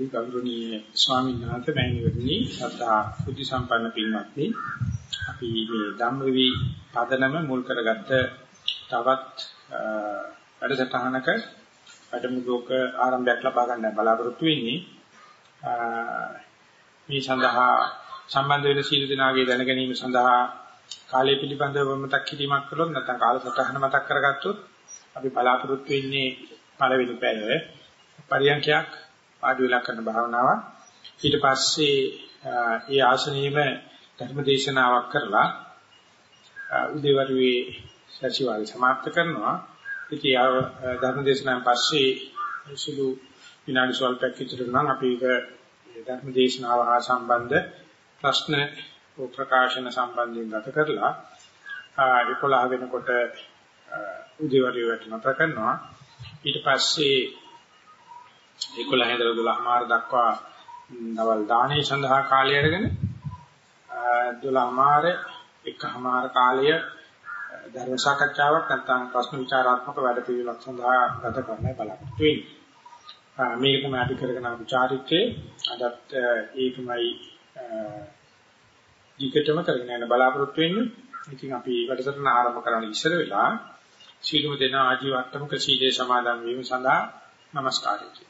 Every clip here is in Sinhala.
අවසරයි ගෞරවනීය ස්වාමීන් වහන්සේ මෑණිවරණි සදා බුද්ධ සම්පන්න පින්වත්නි. අපි මේ ධම්මවි පදනම මුල් කරගත්ත තවත් වැඩසටහනක වැඩමුළුවක ආරම්භයක් ලබා ගන්න බලාපොරොත්තු වෙන්නේ. මේ සඳහා සම්බන්ධ වෙන සීල දිනාගේ දැන ගැනීම සඳහා කාලය පිළිබඳව මතක් කිරීමක් කළොත් නැත්නම් කාලසටහන මතක් කරගත්තොත් අපි බලාපොරොත්තු වෙන්නේ පළවෙනි පැය පරියන්ඛයක් ආදි වෙලා කරන භාවනාවක් ඊට පස්සේ ඒ ආසනීයම ධර්මදේශනාවක් කරලා උදේවරුේ සතිවාරය સમાપ્ત කරනවා ඉතින් ආ ධර්මදේශනාවෙන් පස්සේ සුළු විනාඩි සල්පයක් විතර නම් අපි ඒක ධර්මදේශනාව හා සම්බන්ධ ප්‍රශ්න ප්‍රකාශන සම්බන්ධයෙන් ගත කරලා 11 වෙනකොට උදේවරුේ නතර කරනවා ඊට පස්සේ 11 ඉඳලා 12 මාර දක්වා දවල් දානේ සඳහා කාලය අරගෙන 12 මාර එකමාර කාලය ධර්ම සාකච්ඡාවක් නැත්නම් ප්‍රශ්න විචාරාත්මක වැඩ පිළිවෙලක් සඳහා ගත කරන්නයි බලාපොරොත්තු වෙන්නේ. මේක තමයි අපි කරගෙන ආපු චාරිත්‍රයේ අදත් ඒකමයි ඊකටම කරගෙන යන බලාපොරොත්තු වෙන්නේ. ඉතින් අපි වැඩසටහන ආරම්භ කරන්න ඉස්සර වෙලා සීලමු දෙන ආජීවට්ටමක සීලේ සමාදන් වීම සඳහා নমස්කාරය කියනවා.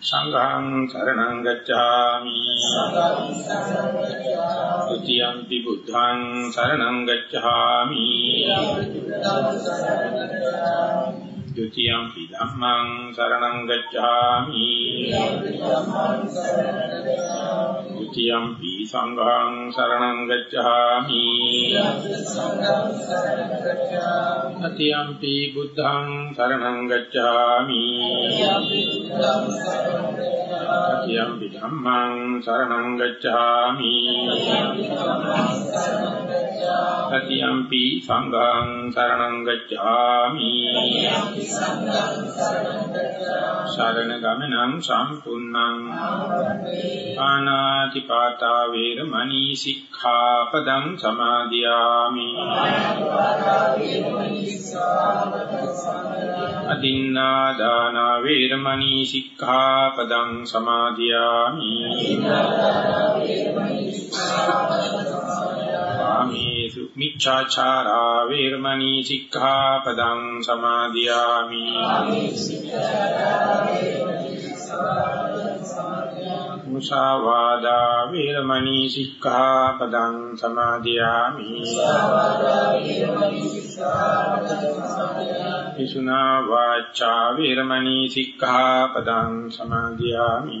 සංඝං සරණං ගච්ඡාමි. ත්‍ත්‍යම්පි බුද්ධං සරණං ගච්ඡාමි. द्वितीयं ධම්මං शरणं गच्छामि। द्वितीयं पि सङ्घं शरणं गच्छामि। तृतीयं पि बुद्धं शरणं गच्छामि। तृतीयं पि धम्मं शरणं गच्छामि। तृतीयं पि सङ्घं शरणं गच्छामि। සරණ ගමනං සම්පූර්ණං ආනාතිපාතා වේරමණී සික්ඛාපදං සමාදියාමි. අදින්නා දාන වේරමණී සික්ඛාපදං සමාදියාමි. ආමේසු මිච්ඡාචාරා වේරමණී සික්ඛාපදං සමාදියාමි. මුසාවාදා වේරමණී සික්ඛාපදං සමාදියාමි. පිසුනා වාචා වේරමණී සික්ඛාපදං සමාදියාමි.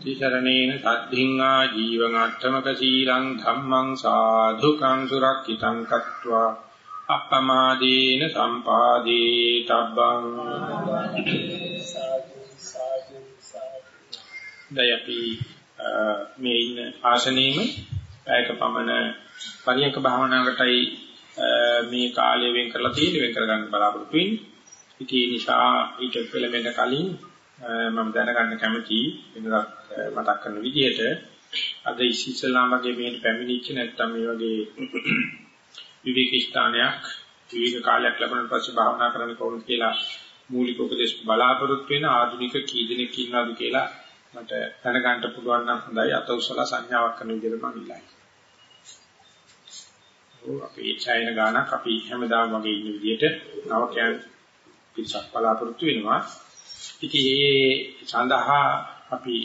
තිසරණේන සද්ධින් ආ ජීවං අට්ඨමක සීලං ධම්මං සාධුකං සුරක්ෂිතං කତ୍වා අප්පමාදීන සම්පාදී තබ්බං දයපි මේ ඉන්න ආසනීයම පැයක පමණ පරියක භාවනාවකටයි මේ කාලය වෙන් කරලා තියෙන්නේ වෙන් කරගන්න බලාපොරොත්තු වෙන්නේ. ඉතින් ඒ නිසා ඊට පෙළඹෙන කලින් මම දැනගන්න කැමතියි වෙනදත් මතක් කරන විදිහට අද ඉස්ලාම වගේ මේකට පැමිණිච්ච නැත්නම් මේ වගේ විවේක ස්ථානයක් විවේක කාලයක් ලැබුණාට පස්සේ භාවනා කරන්න කොහොමද කියලා මූලික උපදේශ බලාපොරොත්තු වෙන ආධුනික කී දෙනෙක් ඉන්නවද කියලා මට දැනගන්න පුළුවන් නම් හොඳයි අත උසලා සංඥාවක් කරන විදිහට මම ඉල්ලයි. ඔව් අපි ඡායන ගානක් අපි හැමදාම වගේ ඉන්න විදිහට නවකයන් පිටසක් බලාපොරොත්තු වෙනවා. ඉතින් ඒ සඳහා අපි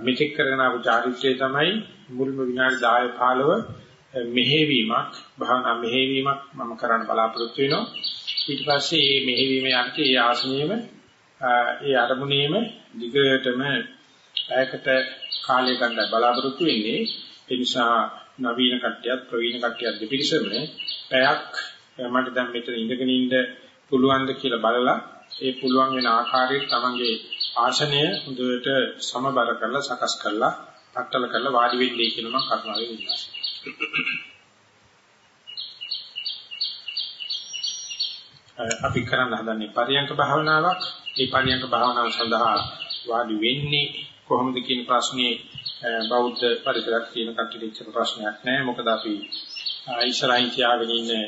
මෙතෙක් කරගෙන ආපු චාරිත්‍රය තමයි මුල්ම විනාඩි 10 15 මෙහෙවීමක් භාවනා මෙහෙවීමක් මම කරන්න බලාපොරොත්තු වෙනවා. ඊට පස්සේ මේ මෙහෙවීම යන්නේ ඒ ආසනයේම ඒ අරමුණේම දිගටම පැයකට කාලය ගන්න බලාපොරොත්තු වෙන්නේ. ඒ නිසා නවීන කට්ටියත් ප්‍රවීණ කට්ටියත් දෙපිරිසම පැයක් මට දැන් මෙතන ඉඳගෙන ඉන්න පුළුවන්ද කියලා බලලා ඒ පුළුවන් වෙන ආකාරයට තමන්ගේ ආසනය හොඳට සමබර කරලා සකස් කරලා පట్టල කරලා වාඩි වෙන්නේ කියන මම කරුණාවෙන් ඉල්ලා අපි කරන්න හදන්නේ පරියංක භාවනාවක්. ඒ පරියංක භාවනාව සඳහා වාඩි වෙන්නේ කොහොමද කියන ප්‍රශ්නේ බෞද්ධ පරිසරයක් තියෙන කට්ටියට ඉච්ච ප්‍රශ්නයක් නෑ. මොකද අපි ඉස්සරහින් තියාගෙන ඉන්නේ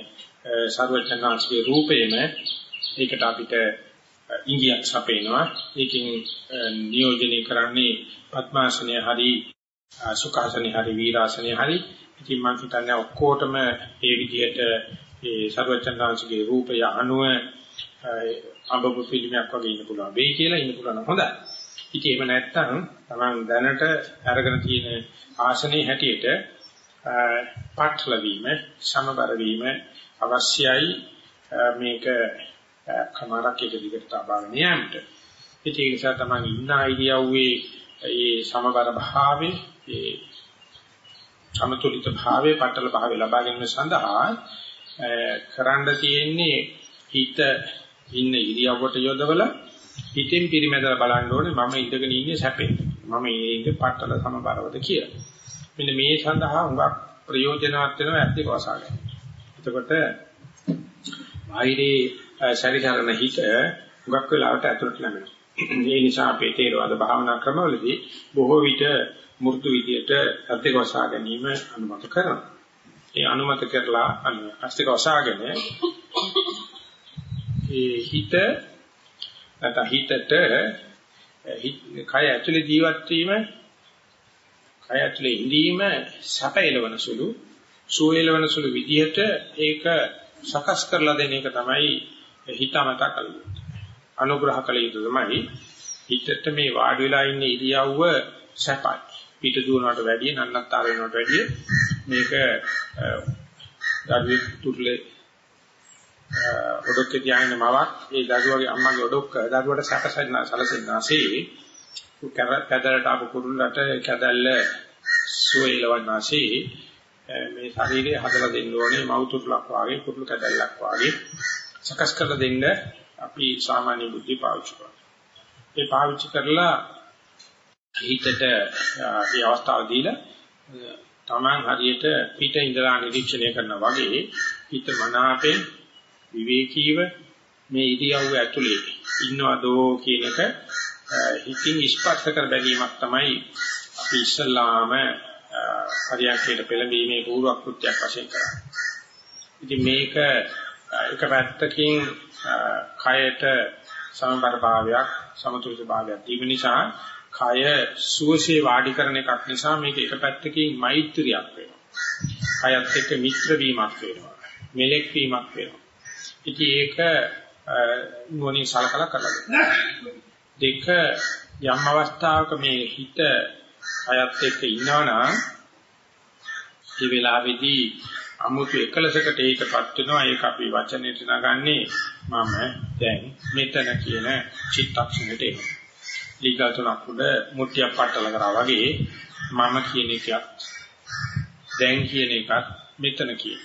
සර්වඥාන්සේගේ රූපේම ඒකට අපිට ඉංගියක් සපේනවා. ඒකෙන් නියෝජනය කරන්නේ පద్මාසනය හරි සුඛාසනය හරි වීරාසනය හරි. ඉතින් මම හිතන්නේ ඔක්කොටම ඒ විදිහට ඒ සර්වඥාන්සේගේ රූපය අනුව අඹපු ෆිල්මයක් වගේ ඉන්න පුළුවන් වෙයි කියලා ඉන්න පුළුවන් හොඳයි. ඉතින් එහෙම නැත්නම් Taman දැනට අරගෙන තියෙන ආසනයේ හැටියට පාඨල වීම, සමබර වීම අවශ්‍යයි මේක කමාරක් එක දිගට තබාගෙන යන්නට. ඉතින් ඒ නිසා Taman ඉන්න ඉරියව්වේ ඒ සමබර භාවයේ ඒ සමතුලිත භාවයේ පටල භාවයේ ලබා ගැනීම සඳහා කරන්න තියෙන්නේ හිත ඉන්න ඉරියව්වට යොදවලා හිතෙන් පිරිමැදලා බලන්න ඕනේ මම ඉඳගෙන ඉන්නේ සැපෙන්. මම ඉන්නේ පටල සමබරවද කියලා. මෙන්න මේ සඳහා හුඟක් ප්‍රයෝජනවත් වෙනවා ඇත්තේ වසාගෙන. එතකොට බාහිරේ ශරීරන හිත හුඟක් වෙලාවට ඇතුළට නැමෙනවා. ඒ නිසා අපේ තේරවාද භාවනා ක්‍රමවලදී බොහෝ විට මෘදු විදියට ඇත්තේ වසා ගැනීම අනුමත කරනවා. ඒ අනුමත කරලා අස්තික වසාගෙන ඒ හිත නැත්නම් හිතට කය ඇතුලේ ජීවත් වීම කය ඇතුලේ ඉඳීම සැපයලවන සුළු සුවයලවන සුළු විදිහට ඒක සකස් කරලා දෙන එක තමයි හිතමත කළේ අනුග්‍රහ කළ යුතු තමයි හිතට මේ වාඩි වෙලා ඉන්න ඉරියව්ව සැපයි. පිට දුවනකට වැඩිය නන්නත්තර වෙනකට වැඩිය. මේක දරුවෙක් තුරුලේ ඔඩොක්කේ තියාගෙන මවක් ඒ දරුවගේ අම්මගේ ඔඩොක්ක දරුවට සැකසෙන්න සැලසෙන්නාසේ කැදලට ආපු කුරුල්ලට කැදල්ල සුවේලවන්නාසේ මේ ශරීරය හදලා දෙන්න ඕනේ මවුතුරුලක් වාගේ කුරුළු කැදල්ලක් වාගේ. සකස් කරලා දෙන්න අපි සාමාන්‍ය බුද්ධි පාවිච්චි කරනවා. ඒ පාවිච්චි කරලා හිතට මේ අවස්ථාව දීලා තමන් හරියට පිට ඉඳලා නිරීක්ෂණය කරනවා වගේ හිත මනාපෙන් විවේකීව මේ ඉරියව්ව ඇතුලේ ඉන්නවදෝ කියන එක හිතින් ස්පර්ශ කර බැලීමක් තමයි අපි ඉස්සල්ලාම පරියන්කේට පෙළඹීමේ පූර්ව කෘත්‍යයක් වශයෙන් කරන්නේ. ඉතින් මේක එක පැත්තකින් කයට සමබර භාවයක් සමතුලිත භාවයක් දීම නිසා කය සුවසේ වාඩි කරන එකක් නිසා මේක එක පැත්තකින් මෛත්‍රියක් වෙනවා. කයත් එක්ක මිත්‍ර වීමක් වෙනවා. මෙලෙක් වීමක් වෙනවා. ඉතින් ඒක නුවණින් සලකලා කරලා දෙක යම් අවස්ථාවක මේ හිත අයත් එක්ක ඉන්නවනම් මේ වෙලාවේදී අමුතු එකලසකට ඒකපත් වෙනවා ඒක අපි වචනෙට නගන්නේ මම දැන් මෙතන කියන චිත්තක්ෂණයට එනවා. ලීගල් තුනක් උඩ මුට්ටියක් පట్టල කරා වගේ මම කියන එකත් දැන් කියන එකත් මෙතන කියන.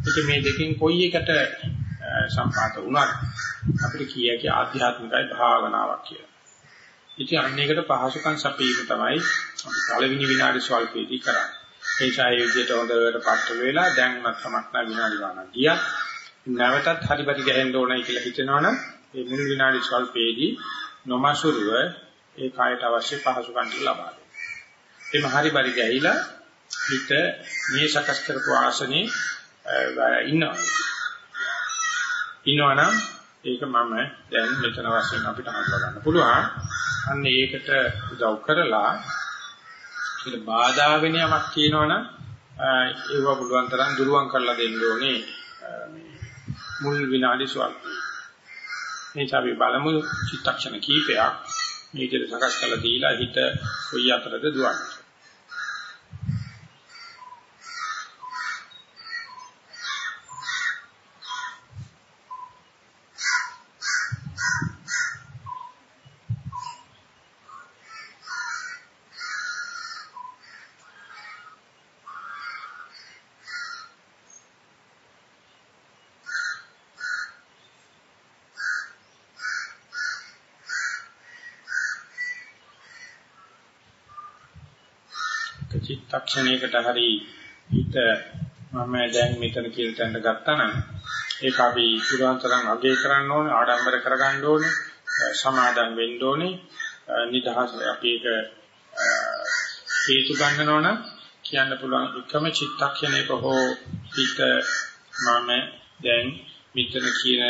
ඉතින් මේ දෙකෙන් කොයි එකට සම්පාත වුණත් අපිට කියකි ආධ්‍යාත්මිකයි භාවනාවක් කියලා. ඉතින් අන්නේකට පහසුකම් සපීම තමයි අපි පළවෙනි විනාඩි ස්වල්පේදී කරන්නේ. ඒ ඡාය විදියට හොඳට පටල වෙලා දැන් උනත් තමක් නැ විනාඩි ගානක් ගියා. නැවතත් හරිපටි ගහන්න ඕනයි කියලා හිතනවනම් මේ මුල් විනාඩි ස්වල්පේදී නොමසුරුව ඒ කායට අවශ්‍ය පහසුකම් ටික ලබා දෙන්න. එimhe හරිපටි ගහිලා හිත මේ සකස් කරපු ආසනේ ඉන්නවා. ඉන්නවනම් ඒක මම දැන් මෙතන වශයෙන් අපිට හඳුනා ගන්න පුළුවන්. අන්න ඒකට උදව් කරලා ඒක බාධා වෙන යමක් කියනවනම් ඒව පුළුවන් තරම් දුරුවන් කරලා දෙන්න ඕනේ මුල් විනාඩි ස්වල්ප. මේ අපි බලමු චිත්තක්ෂණ කීපයක් මේ විදිහට සකස් කරලා දීලා හිත කොයි අතරද දුවන්නේ. චිත්තක්ෂණයකට හරි හිත මම දැන් මෙතන කියලා තැනට ගත්තා නම් ඒක අපි පුරාන්තරම් අගය කරන්න ඕනේ ආඩම්බර කරගන්න ඕනේ සමාදම් වෙන්න ඕනේ. නිදහස අපි ඒක හේතු ගන්නනෝ නම් කියන්න පුළුවන් එකම චිත්තක්ෂණයක හෝ හිත මම දැන් මෙතන කියන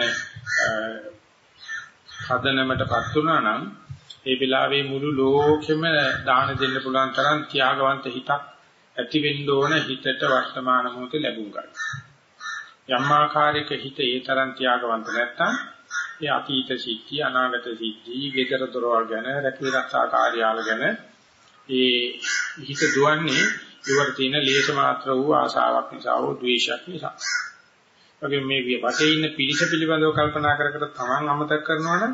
හදනමටපත් වුණා නම් ඒ වෙලාවේ මුළු ලෝකෙම දාන දෙන්න පුළුවන් තරම් ත්‍යාගවන්ත හිතක් ඇති වෙන්න ඕන හිතට වර්තමාන මොහොතේ ලැබුම් ගන්න. යම් ආකාරයක හිත ඒ තරම් ත්‍යාගවන්ත නැත්තම් ඒ අතීත සිද්ධි අනාගත සිද්ධි ගෙදර දොරවල් ගැන රැකී රක්ෂා කාර්යාල ගැන ඒ හිත දුවන්නේ ඉවර තියෙන ලේස මාත්‍ර වූ ආශාවක් නිසා හෝ ද්වේෂයක් නිසා. වගේ මේ වටේ ඉන්න පිරිස පිළිබඳව කල්පනා කර කර තමන් අමතක කරනවනම්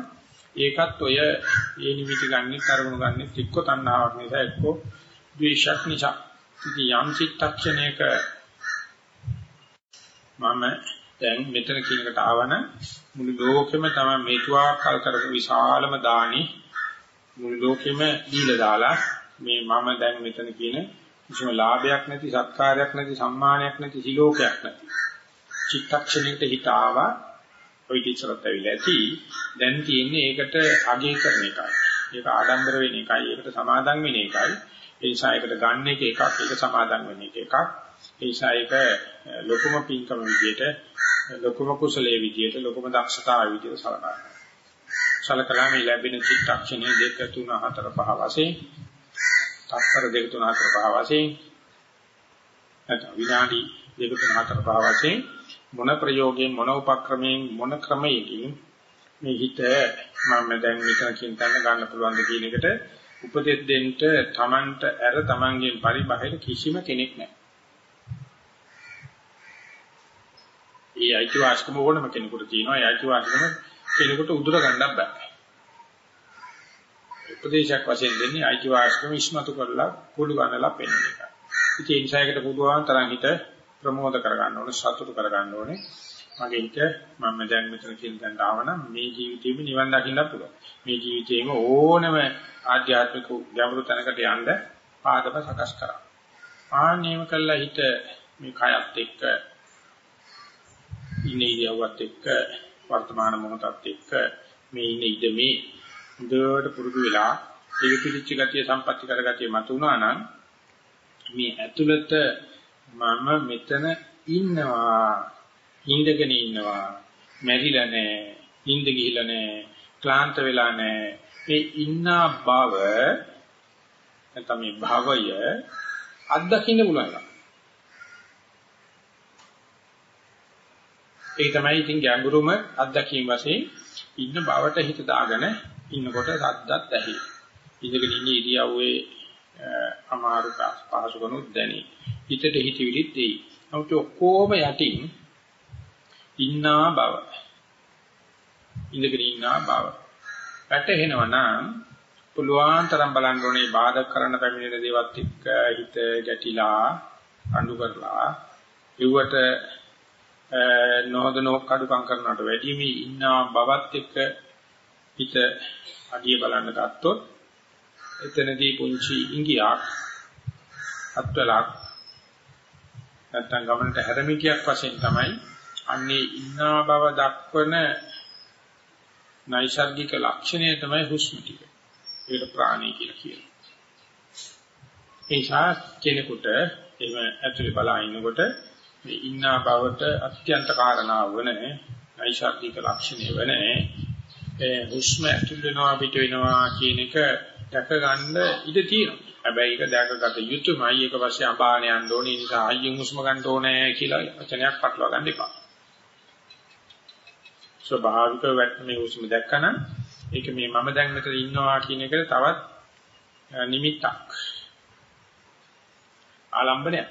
ඒකත් ඔය ඒ නිමිති ගන්නෙ කරමුණු ගන්නෙ එක්ක තණ්හාවක් නිසා එක්ක ද්වේෂයක් නිසා. ඉතින් යම් චිත්තක්ෂණයක මම දැන් මෙතන කියනකට ආවන මුළු ලෝකෙම තමයි මේතුවා කල් කරපු විශාලම දානි මුළු ලෝකෙම දීලා දාලා මේ මම දැන් මෙතන කියන කිසිම ලාභයක් නැති සත්කාරයක් නැති සම්මානයක් නැති සිලෝකයක් නැති චිත්තක්ෂණයකට හිත ආවා ඔය ටීචර්ත් ඇවිල්ලා ඇති. දැන් තියෙන්නේ ඒකට අගය කරන එකයි. ඒක ආඩම්බර වෙන එකයි. ඒකට සමාදම් වෙන එකයි. ඒ නිසා ඒකට ගන්න එක එකක්. ඒක සමාදම් වෙන එක එකක්. ඒ නිසා ඒක ලොකුම පින්කම විදියට, ලොකුම කුසලයේ විදියට, ලොකුම දක්ෂතාවය විදියට සලකනවා. සලකලා මේ ලැබෙන චිත්තක්ෂණය 2 3 4 5 වශයෙන් තත්පර 2 3 4 5 වශයෙන් නැත්නම් විනාඩි 2 3 4 5 වශයෙන් මොන ප්‍රයෝගයෙන් මොන උපක්‍රමයෙන් මොන ක්‍රමයකින් මේ හිත මම දැන් මෙතන කියන තැන ගන්න පුළුවන්ද කියන එකට උපදෙස් දෙන්න තමන්ට ඇර තමන්ගෙන් පරිබාහිර කිසිම කෙනෙක් නැහැ. ඒ අයිතිවාසිකම ඕනම කෙනෙකුට තියෙනවා. ඒ අයිතිවාසිකම කෙනෙකුට උදුර ගන්නත් බෑ. උපදේශයක් වශයෙන් දෙන්නේ අයිතිවාසිකම ඉස්මතු කරලා කුළු ගන්නලා පෙන්නන එක. ඉතින් ඒ නිසා ඒකට පුළුවන් තරම් හිත ප්‍රමෝද කරගන්න ඕනේ සතුට කරගන්න ඕනේ. මගේ හිත මම දැන් මෙතන කියන තැනට ආවනම් මේ ජීවිතේම නිවන් දකින්න පුළුවන්. මේ ජීවිතේම ඕනම ආධ්‍යාත්මික ගැඹුරු තැනකට යන්න පාදක සකස් කරා. ආන්නේම කළා හිත මේ කයත් එක්ක ඉන්නේ ඉරියව්වත් එක්ක වර්තමාන මොහොතත් එක්ක මේ ඉන්නේ ඉදමේ හොඳට පුරුදු වෙලා ඒක පිළිච්ච ගතිය සම්පatti කරගතිය මතුණා නම් මේ ඇතුළත මම මෙතන ඉන්නවා. ඉඳගෙන ඉන්නවා. මැරිලා නැහැ. ඉඳ ගිහිලා නැහැ. ක්ලාන්ත වෙලා නැහැ. මේ ඉන්නා බව නැත්නම් මේ භවය අත්දකින්න පුළුවන් ඒක තමයි ඉතින් ගැඹුරුම අත්දැකීම් වශයෙන් ඉන්න බවට හිත දාගෙන ඉන්නකොට සද්දත් ඇහි ඉඳගෙන ඉන්න ඉරියව්වේ අමාරු පහසුකනුත් දැනේ. හිතට හිතවිලිත් එයි. නමුත් ඔක්කොම යටින් ඉන්නා බව. ඉඳගෙන ඉන්නා බව. වැටහෙනවා නම් පුළුවන් තරම් බලන්න ඕනේ බාධා කරන්න පැමිණෙන දේවත් එක්ක හිත ගැටිලා අඬු කරලා ඉව්වට නොහදනෝ කඩුකම් කරනවට වැඩි මේ ඉන්නා බවත් එක්ක හිත අඩිය බලන්න ගත්තොත් එතනදී පුංචි ඉංගියක් අත්වලක් නැත්තම් ගමනට හැරමිටියක් වශයෙන් තමයි අන්නේ ඉන්නා බව දක්වන නයිසර්ගික ලක්ෂණය තමයි හුස්ම ටික. ඒකට ප්‍රාණී කියලා කියනවා. ඒසා කෙනෙකුට එහෙම ඇතුලේ බලා ඉන්නකොට මේ ඉන්නා බවට අත්‍යන්ත කාරණා වන නයිසර්ගික ලක්ෂණය වන ඒ හුස්ම ඇතුල් වෙනවා පිට වෙනවා කියන එක දැක ගන්න ඉඩ තියෙනවා. හැබැයි ඒක දැකගත යුතුමයි. ඒක පස්සේ අඹාන යන්න ඕනේ. ඒ නිසා ආයෙත් හුස්ම ගන්න ඕනේ කියලා වචනයක් පටලවා ගන්න එපා. ස්වභාවික වැටෙන හුස්ම දැක්කනම් ඒක මේ මම දැන් මෙතන ඉන්නවා කියන එක තවත් නිමිත්තක්. ආලම්බනයක්.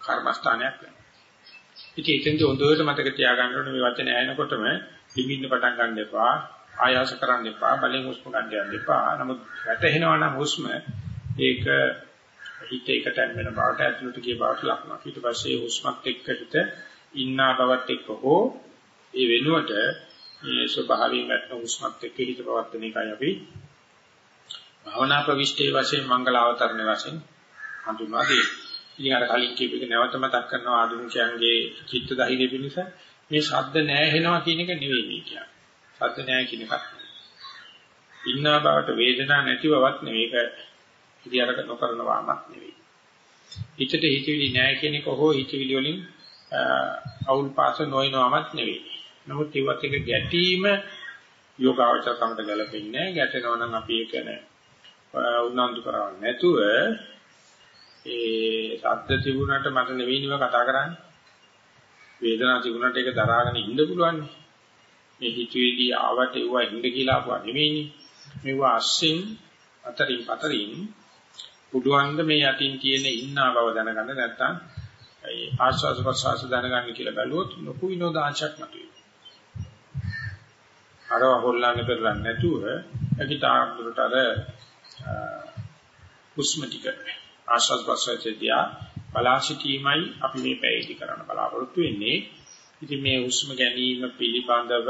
කර්මස්ථානයක් වෙනවා. ඉතින් එතෙන්ද හොඳට මතක තියාගන්න ඕනේ මේ වචනේ ඇහෙනකොටම ලිමින්න පටන් ගන්න එපා. ආයාස කරන්න එපා. බලෙන් හුස්ම ගන්න යන්න එපා. නමුත් වැටෙනවා නම් හුස්ම ඒක හිත එකටම වෙන බවට ඇතුළට ගිය බවට ලක්නවා. ඊට පස්සේ හුස්මත් එක්ක හිත ඉන්නා බවත් එක්ක හෝ ඒ වෙනුවට මේ ස්වභාවයෙන් වැටෙන හුස්මත් එක්ක හිත පවත්වන එකයි අපි භවනා ප්‍රවිෂ්ඨයේ වශයෙන් මංගල අවතරණ වශයෙන් හඳුන්වා දෙන්නේ. ඉතින් අර කලින් කියපු එක නැවත මතක් කරනවා ආධුනිකයන්ගේ චිත්ත ධෛර්ය පිණිස මේ ශබ්ද නැහැ කියන එක නෙවෙයි මේ කියන්නේ. ශබ්ද නැහැ කියන එකක්. ඉන්නා බවට වේදනා නැති බවක් නෙවෙයි. ඒක ඉදිරියට නොකරන වාමක් නෙවෙයි. හිතට හිතවිලි නැහැ කියන එක හෝ හිතවිලි වලින් අවුල් පාස නොයනවාමත් නෙවෙයි. නමුත් ඒවත් එක ගැටීම යෝගාවචරකමට ගැලපෙන්නේ නැහැ. ගැටෙනවා නම් අපි ඒක උනන්දු කරවන්නේ නැතුව ඒ ශබ්ද තිබුණාට මට නෙවෙයි නව කතා කරන්නේ. වේදනාව තිබුණාට ඒක දරාගෙන ඉන්න පුළුවන්. මේ හිතවිලි ආවට ඒවා ඉන්න කියලා අපුවා නෙවෙයිනේ. මේවා අස්සින් අතරින් පතරින් පුදුවන්ද මේ යටින් තියෙන ඉන්නා බව දැනගන්න නැත්නම් ඒ ආස්වාද ප්‍රසවාස දැනගන්න කියලා බැලුවොත් ලොකු විනෝදාංශයක් මතුවේ. අරව හොල්ලන්න පෙරලන්නේ නැතුව අකිතාන්දුරට අර හුස්ම ටික ආස්වාද ප්‍රසවාසයේදී බලා සිටීමයි අපි මේ පැයදී කරන්න බලාපොරොත්තු වෙන්නේ. ඉතින් මේ හුස්ම ගැනීම පිළිබඳව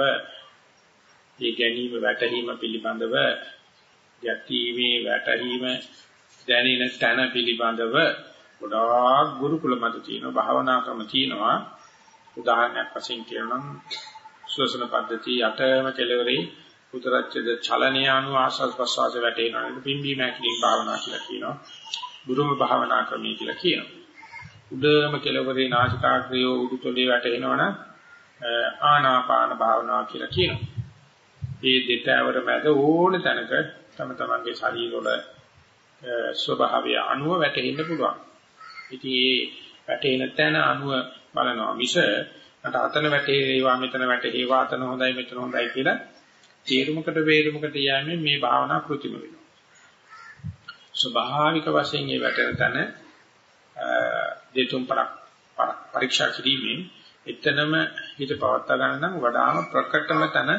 ඒ ගැනීම වැටහීම පිළිබඳව යැටීමේ වැටහීම දැනෙන තැන පිළිබඳව ගොඩාක් ගුරුකුල මත තියෙනවා භාවනා ක්‍රම තියෙනවා. උදාහරණයක් වශයෙන් කියනනම් ශ්වසන පද්ධතිය යටම කෙලවරේ උතරච්ඡද චලනය අනුව ආස්වාද ප්‍රසවාස වැටෙනවා පිම්බීම හැකිලින් භාවනා කියලා කියනවා. බුදුම භාවනා ක්‍රමය කියලා කියනවා. උඩම කෙලවරේ නාසිකාග්‍රය උඩුතොලේ වැටෙනවනම් ආනාපාන භාවනාව කියලා කියනවා. මේ දෙතවර මැද ඕන තැනක තම තමන්ගේ ශරීරවල ස්වභාවය අනුව වැටෙන්න පුළුවන්. ඉතින් මේ වැටෙන තැන අනුව බලනවා මිස මට අතන වැටේවා මෙතන වැටේවා අතන හොඳයි මෙතන හොඳයි කියලා තීරුමකට වේරුමකට යෑමෙන් මේ භාවනා කෘතිම වෙනවා. ස්වභාවික වශයෙන් මේ වැටෙන තැන දෙතුන් පරක් පරීක්ෂා කිරීමෙන් එතනම හිත පවත්වා ගන්න නම් වඩාම ප්‍රකටම තන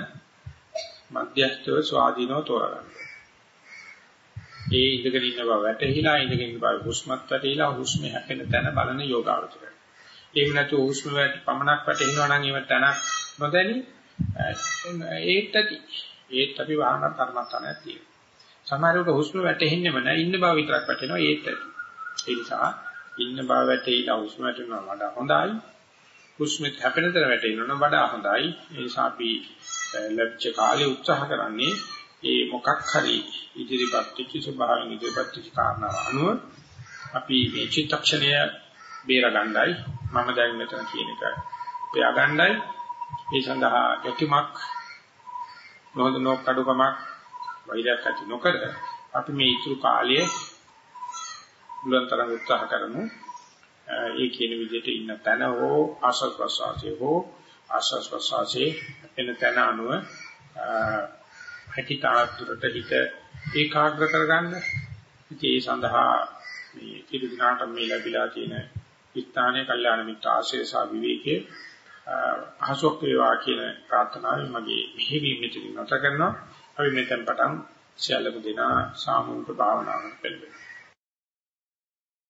මධ්‍යස්ථව ස්වාධීනව තෝරගන්න. ඒ ඉඳගෙන ඉන්න බව වැටහිලා ඉඳගෙන ඉන්න බව හුස්මත් වැටහිලා හුස්ම හැපෙන තැන බලන යෝගාවචරය. එහෙම නැතු හුස්ම වැට පමණක් වැටෙනවා නම් ඒව තැනක් නොදැනි ඒත් ඇති. ඒත් අපි වාහන කර්මස්ථානයක් තියෙනවා. සමහරවිට හුස්ම වැටෙන්නේම නැහැ ඉන්න බව විතරක් වැටෙනවා ඒත් ඇති. ඒ නිසා ඉන්න බව වැටේලා හුස්ම වැටෙනවා වඩා හොඳයි. හුස්මෙත් හැපෙන තර වැටෙනවා වඩා හොඳයි. ඒ නිසා අපි ලැබිච්ච කාලේ උත්සාහ කරන්නේ ඒ මොකක් හරි ඉදිරිපත් කිසි ස්වභාවයෙන් ඉදිරිපත් කිසි කාරණා අනුව අපි මේ චිත්තක්ෂණය බේර ගන්නයි මම දැන් මෙතන කියන එක උපයා ගන්නයි ඒ සඳහා යොතිමක් නොහොඳ නොකඩුකමක් වෛරයක් ඇති නොකර අපි මේ ඉතුරු කාලයේ බුලන් තරම් උත්සාහ කරමු. ඒ කියන විදිහට ඉන්න තැන හෝ ආශස් ප්‍රසාසයේ හෝ ආශස් ප්‍රසාසයේ එන තැන අනුව හැකිතාතුරට හිත ඒකාග්‍ර කරගන්න. ඉතින් ඒ සඳහා මේ කිරි දිනාට මේ ලැබිලා තියෙන ස්ථානයේ කල්යාණ මිත්‍ර ආශ්‍රය සහ විවේකයේ අහසොක් වේවා කියන ප්‍රාර්ථනාවෙන් මගේ මෙහෙවීම මෙතන නැත කරනවා. අපි මෙතෙන් පටන් සියලුම දෙනා සාමූහික භාවනාවක් පෙළඹෙනවා.